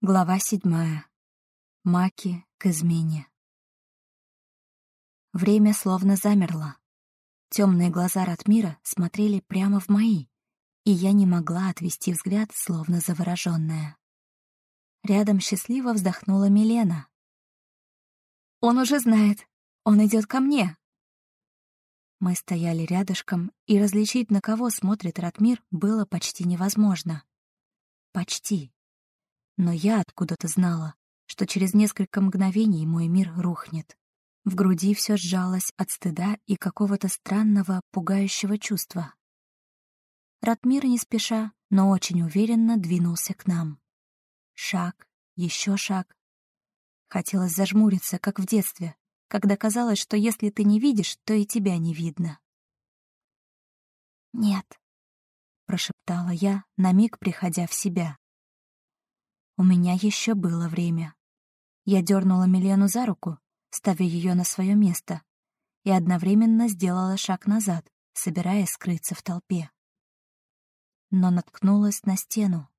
Глава седьмая. Маки к измене. Время словно замерло. Темные глаза Ратмира смотрели прямо в мои, и я не могла отвести взгляд, словно завороженная. Рядом счастливо вздохнула Милена. «Он уже знает. Он идет ко мне!» Мы стояли рядышком, и различить, на кого смотрит Ратмир, было почти невозможно. Почти. Но я откуда-то знала, что через несколько мгновений мой мир рухнет. В груди все сжалось от стыда и какого-то странного, пугающего чувства. Ратмир не спеша, но очень уверенно двинулся к нам. Шаг, еще шаг. Хотелось зажмуриться, как в детстве, когда казалось, что если ты не видишь, то и тебя не видно. «Нет», — прошептала я, на миг приходя в себя. У меня еще было время. Я дернула Милену за руку, ставя ее на свое место, и одновременно сделала шаг назад, собираясь скрыться в толпе. Но наткнулась на стену.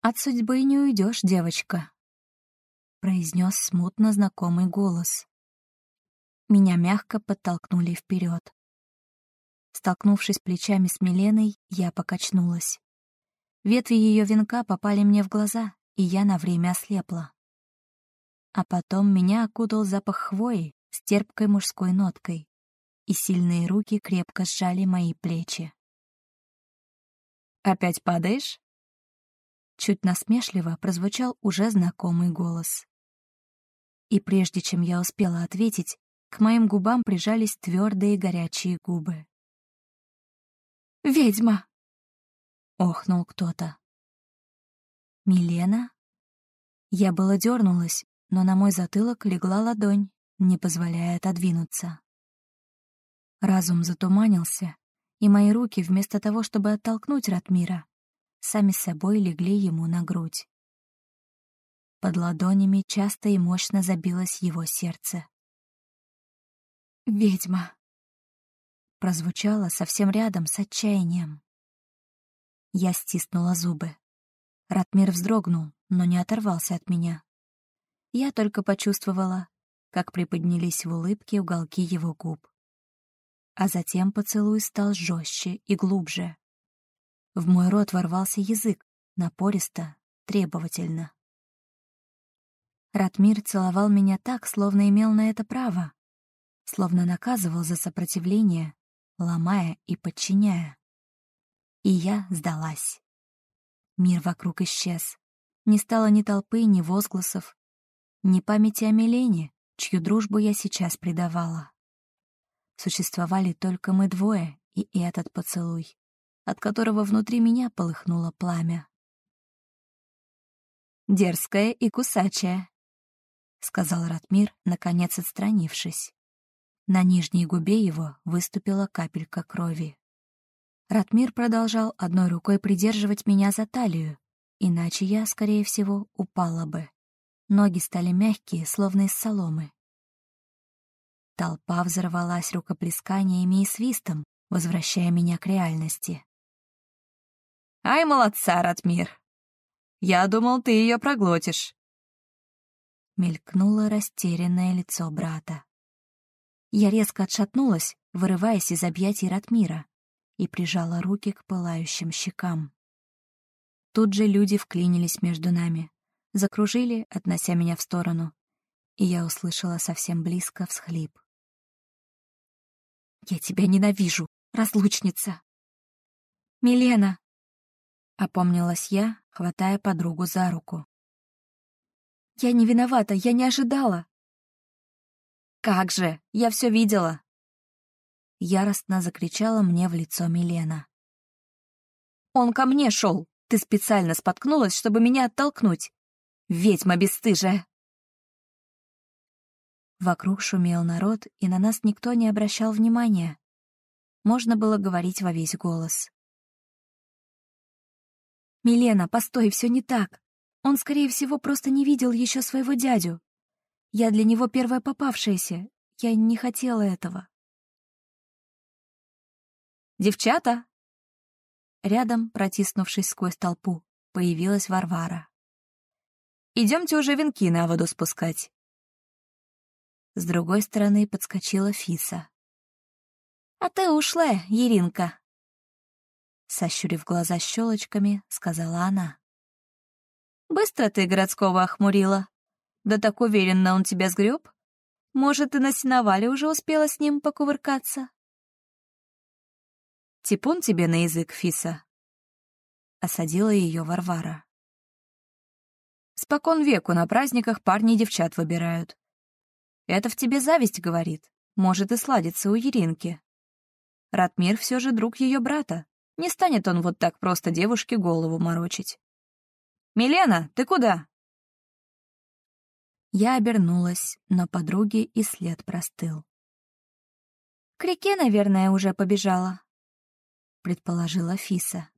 «От судьбы не уйдешь, девочка», — произнес смутно знакомый голос. Меня мягко подтолкнули вперед. Столкнувшись плечами с Миленой, я покачнулась. Ветви ее венка попали мне в глаза, и я на время ослепла. А потом меня окутал запах хвои с терпкой мужской ноткой, и сильные руки крепко сжали мои плечи. «Опять падаешь?» Чуть насмешливо прозвучал уже знакомый голос. И прежде чем я успела ответить, к моим губам прижались твердые горячие губы. «Ведьма!» — охнул кто-то. «Милена?» Я было дернулась, но на мой затылок легла ладонь, не позволяя отодвинуться. Разум затуманился, и мои руки, вместо того, чтобы оттолкнуть Ратмира, сами собой легли ему на грудь. Под ладонями часто и мощно забилось его сердце. «Ведьма!» прозвучало совсем рядом с отчаянием. Я стиснула зубы. Ратмир вздрогнул, но не оторвался от меня. Я только почувствовала, как приподнялись в улыбке уголки его губ. А затем поцелуй стал жестче и глубже. В мой рот ворвался язык, напористо, требовательно. Ратмир целовал меня так, словно имел на это право, словно наказывал за сопротивление, ломая и подчиняя. И я сдалась. Мир вокруг исчез. Не стало ни толпы, ни возгласов, ни памяти о Милене, чью дружбу я сейчас предавала. Существовали только мы двое и этот поцелуй, от которого внутри меня полыхнуло пламя. «Дерзкая и кусачая», — сказал Ратмир, наконец отстранившись. На нижней губе его выступила капелька крови. Ратмир продолжал одной рукой придерживать меня за талию, иначе я, скорее всего, упала бы. Ноги стали мягкие, словно из соломы. Толпа взорвалась рукоплесканиями и свистом, возвращая меня к реальности. «Ай, молодца, Ратмир! Я думал, ты ее проглотишь!» Мелькнуло растерянное лицо брата. Я резко отшатнулась, вырываясь из объятий Ратмира, и прижала руки к пылающим щекам. Тут же люди вклинились между нами, закружили, относя меня в сторону, и я услышала совсем близко всхлип. «Я тебя ненавижу, разлучница!» «Милена!» — опомнилась я, хватая подругу за руку. «Я не виновата, я не ожидала!» «Как же! Я все видела!» Яростно закричала мне в лицо Милена. «Он ко мне шел! Ты специально споткнулась, чтобы меня оттолкнуть! Ведьма бесстыжая!» Вокруг шумел народ, и на нас никто не обращал внимания. Можно было говорить во весь голос. «Милена, постой, все не так. Он, скорее всего, просто не видел еще своего дядю. Я для него первая попавшаяся. Я не хотела этого». «Девчата!» Рядом, протиснувшись сквозь толпу, появилась Варвара. Идемте уже венки на воду спускать. С другой стороны подскочила Фиса. «А ты ушлая, Еринка!» Сощурив глаза щелочками, сказала она. «Быстро ты городского охмурила. Да так уверенно он тебя сгреб. Может, и на сеновале уже успела с ним покувыркаться?» «Типун тебе на язык, Фиса!» Осадила ее Варвара. «Спокон веку на праздниках парни девчат выбирают. Это в тебе зависть, говорит. Может и сладится у Еринки. Ратмир все же друг ее брата. Не станет он вот так просто девушке голову морочить. «Милена, ты куда?» Я обернулась, но подруги и след простыл. «К реке, наверное, уже побежала», — предположила Фиса.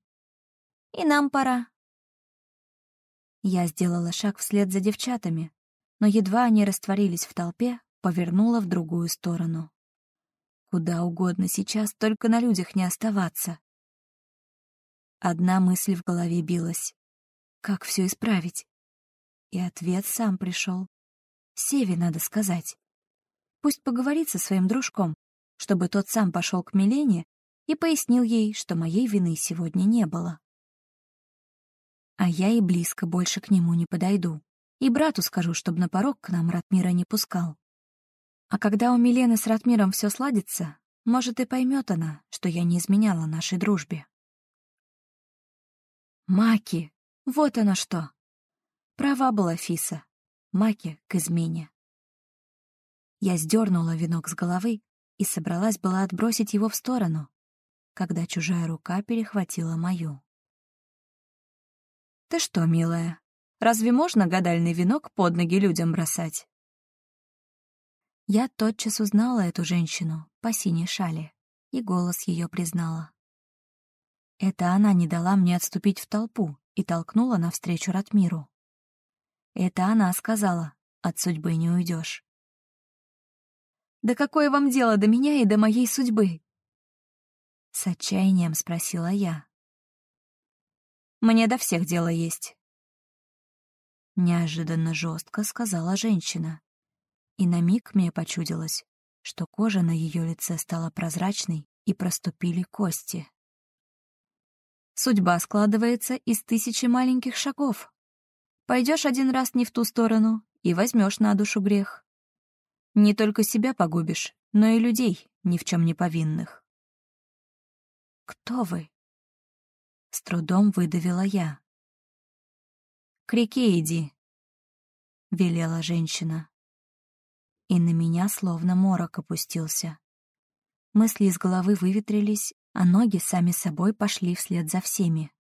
«И нам пора». Я сделала шаг вслед за девчатами, но едва они растворились в толпе, повернула в другую сторону. Куда угодно сейчас, только на людях не оставаться. Одна мысль в голове билась. Как все исправить? И ответ сам пришел. Севе надо сказать. Пусть поговорит со своим дружком, чтобы тот сам пошел к Милене и пояснил ей, что моей вины сегодня не было. А я и близко больше к нему не подойду. И брату скажу, чтобы на порог к нам Ратмира не пускал. А когда у Милены с Ратмиром все сладится, может, и поймет она, что я не изменяла нашей дружбе. Маки! Вот оно что! Права была Фиса. Маки к измене. Я сдернула венок с головы и собралась была отбросить его в сторону, когда чужая рука перехватила мою. «Ты что, милая, Разве можно гадальный венок под ноги людям бросать? Я тотчас узнала эту женщину по синей шале, и голос ее признала. Это она не дала мне отступить в толпу и толкнула навстречу Ратмиру. Это она сказала, от судьбы не уйдешь. «Да какое вам дело до меня и до моей судьбы?» С отчаянием спросила я. «Мне до всех дело есть. Неожиданно жестко сказала женщина. И на миг мне почудилось, что кожа на ее лице стала прозрачной и проступили кости. Судьба складывается из тысячи маленьких шагов. Пойдешь один раз не в ту сторону и возьмешь на душу грех. Не только себя погубишь, но и людей, ни в чем не повинных. «Кто вы?» С трудом выдавила я. «К реке иди», — велела женщина. И на меня словно морок опустился. Мысли из головы выветрились, а ноги сами собой пошли вслед за всеми.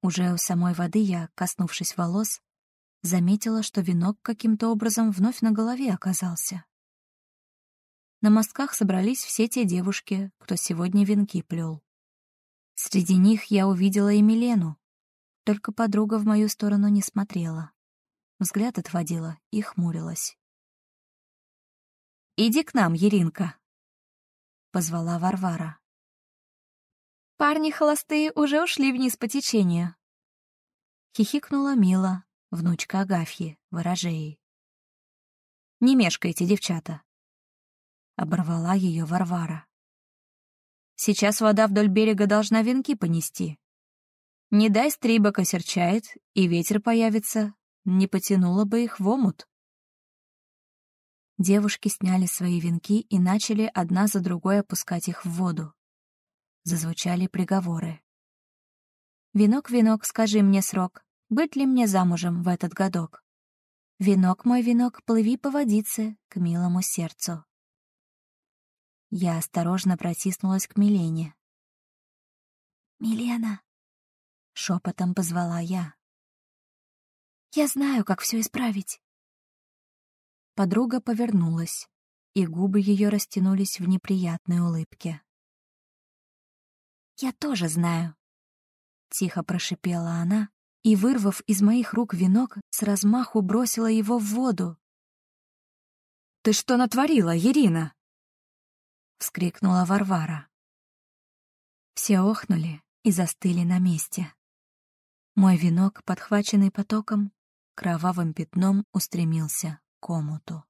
Уже у самой воды я, коснувшись волос, заметила, что венок каким-то образом вновь на голове оказался. На мостках собрались все те девушки, кто сегодня венки плел. Среди них я увидела и Милену, только подруга в мою сторону не смотрела. Взгляд отводила и хмурилась. «Иди к нам, Еринка!» — позвала Варвара. «Парни холостые уже ушли вниз по течению!» Хихикнула Мила, внучка Агафьи, ворожеей. «Не мешкайте, девчата!» — оборвала ее Варвара. «Сейчас вода вдоль берега должна венки понести. Не дай стрибок осерчает, и ветер появится, не потянуло бы их в омут. Девушки сняли свои венки и начали одна за другой опускать их в воду. Зазвучали приговоры. «Венок, венок, скажи мне срок, быть ли мне замужем в этот годок? Венок мой, венок, плыви по водице к милому сердцу». Я осторожно протиснулась к Милене. «Милена!» — шепотом позвала я. «Я знаю, как все исправить». Подруга повернулась, и губы ее растянулись в неприятной улыбке. «Я тоже знаю», — тихо прошипела она, и, вырвав из моих рук венок, с размаху бросила его в воду. «Ты что натворила, Ирина?» — вскрикнула Варвара. Все охнули и застыли на месте. Мой венок, подхваченный потоком, кровавым пятном устремился к омуту.